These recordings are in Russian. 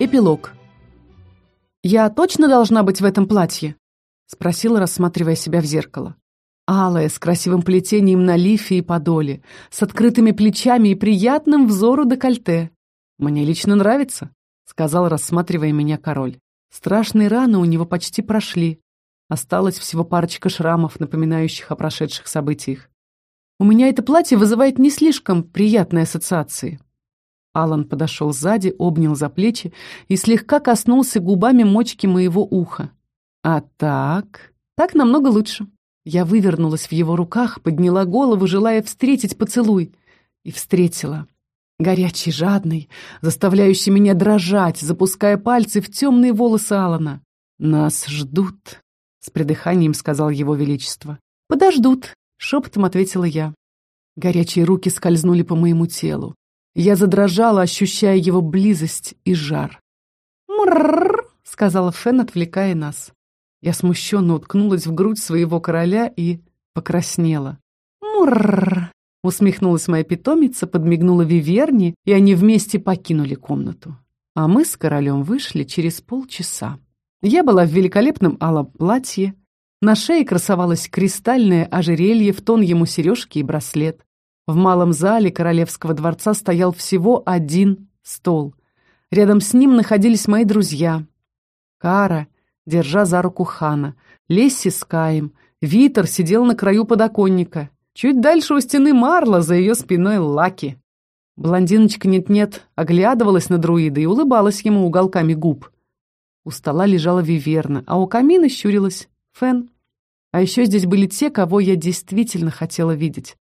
Эпилог. «Я точно должна быть в этом платье?» — спросила, рассматривая себя в зеркало. Алая, с красивым плетением на лифе и подоле, с открытыми плечами и приятным взору декольте. «Мне лично нравится», — сказал, рассматривая меня король. Страшные раны у него почти прошли. Осталось всего парочка шрамов, напоминающих о прошедших событиях. У меня это платье вызывает не слишком приятные ассоциации. Алан подошел сзади, обнял за плечи и слегка коснулся губами мочки моего уха. А так... Так намного лучше. Я вывернулась в его руках, подняла голову, желая встретить поцелуй. И встретила. Горячий, жадный, заставляющий меня дрожать, запуская пальцы в темные волосы Алана. «Нас ждут», — с придыханием сказал его величество. «Подождут», — шепотом ответила я. Горячие руки скользнули по моему телу. Я задрожала, ощущая его близость и жар. «Мрррр!» — сказала Фен, отвлекая нас. Я смущенно уткнулась в грудь своего короля и покраснела. «Мрррр!» — усмехнулась моя питомица, подмигнула Виверни, и они вместе покинули комнату. А мы с королем вышли через полчаса. Я была в великолепном алом платье, на шее красовалось кристальное ожерелье в тон ему сережки и браслет. В малом зале королевского дворца стоял всего один стол. Рядом с ним находились мои друзья. Кара, держа за руку хана, Лесси с Каем, Витер сидел на краю подоконника. Чуть дальше у стены Марла, за ее спиной Лаки. Блондиночка нет-нет оглядывалась на друида и улыбалась ему уголками губ. У стола лежала Виверна, а у камина щурилась Фен. А еще здесь были те, кого я действительно хотела видеть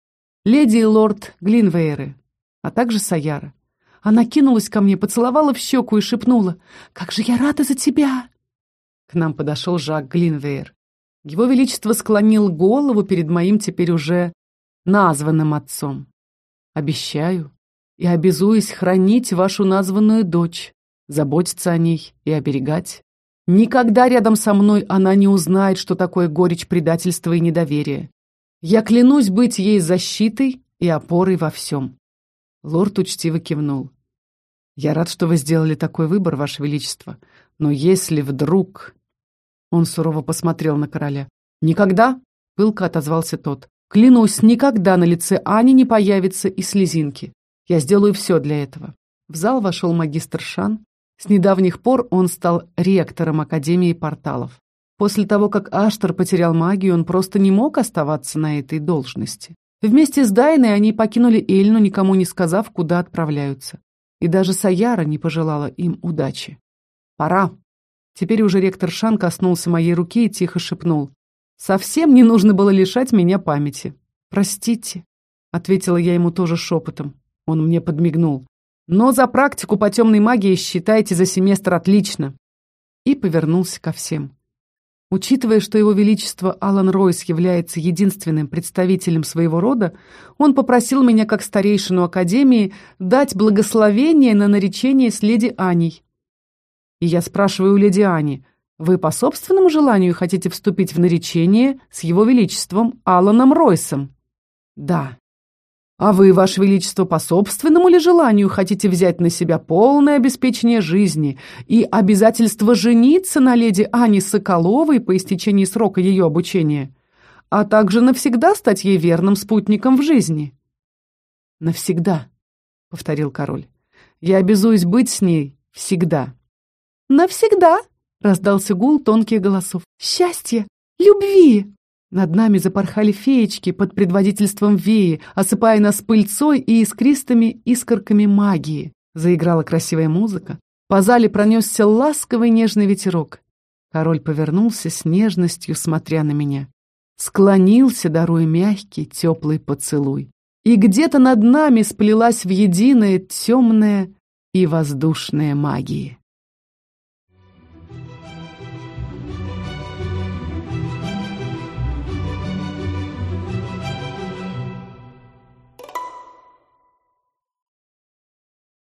леди и лорд Глинвейры, а также Саяра. Она кинулась ко мне, поцеловала в щеку и шепнула «Как же я рада за тебя!» К нам подошел Жак Глинвейр. Его Величество склонил голову перед моим теперь уже названным отцом. «Обещаю и обязуюсь хранить вашу названную дочь, заботиться о ней и оберегать. Никогда рядом со мной она не узнает, что такое горечь предательства и недоверия. Я клянусь быть ей защитой и опорой во всем. Лорд учтиво кивнул. Я рад, что вы сделали такой выбор, Ваше Величество. Но если вдруг... Он сурово посмотрел на короля. «Никогда?» — пылко отозвался тот. «Клянусь, никогда на лице Ани не появится и слезинки. Я сделаю все для этого». В зал вошел магистр Шан. С недавних пор он стал ректором Академии порталов. После того, как Аштер потерял магию, он просто не мог оставаться на этой должности. Вместе с Дайной они покинули Эльну, никому не сказав, куда отправляются. И даже Саяра не пожелала им удачи. «Пора». Теперь уже ректор Шан коснулся моей руки и тихо шепнул. «Совсем не нужно было лишать меня памяти». «Простите», — ответила я ему тоже шепотом. Он мне подмигнул. «Но за практику по темной магии считайте за семестр отлично». И повернулся ко всем. Учитывая, что его величество Алан Ройс является единственным представителем своего рода, он попросил меня, как старейшину Академии, дать благословение на наречение с леди Аней. И я спрашиваю у леди Ани, вы по собственному желанию хотите вступить в наречение с его величеством Аланом Ройсом? Да. А вы, Ваше Величество, по собственному ли желанию хотите взять на себя полное обеспечение жизни и обязательство жениться на леди Ане Соколовой по истечении срока ее обучения, а также навсегда стать ей верным спутником в жизни? Навсегда, — повторил король. Я обязуюсь быть с ней всегда. Навсегда, — раздался гул тонких голосов. Счастье, любви. Над нами запорхали феечки под предводительством Веи, осыпая нас пыльцой и искристыми искорками магии. Заиграла красивая музыка. По зале пронесся ласковый нежный ветерок. Король повернулся с нежностью, смотря на меня. Склонился, даруя мягкий, теплый поцелуй. И где-то над нами сплелась в единое темное и воздушное магии.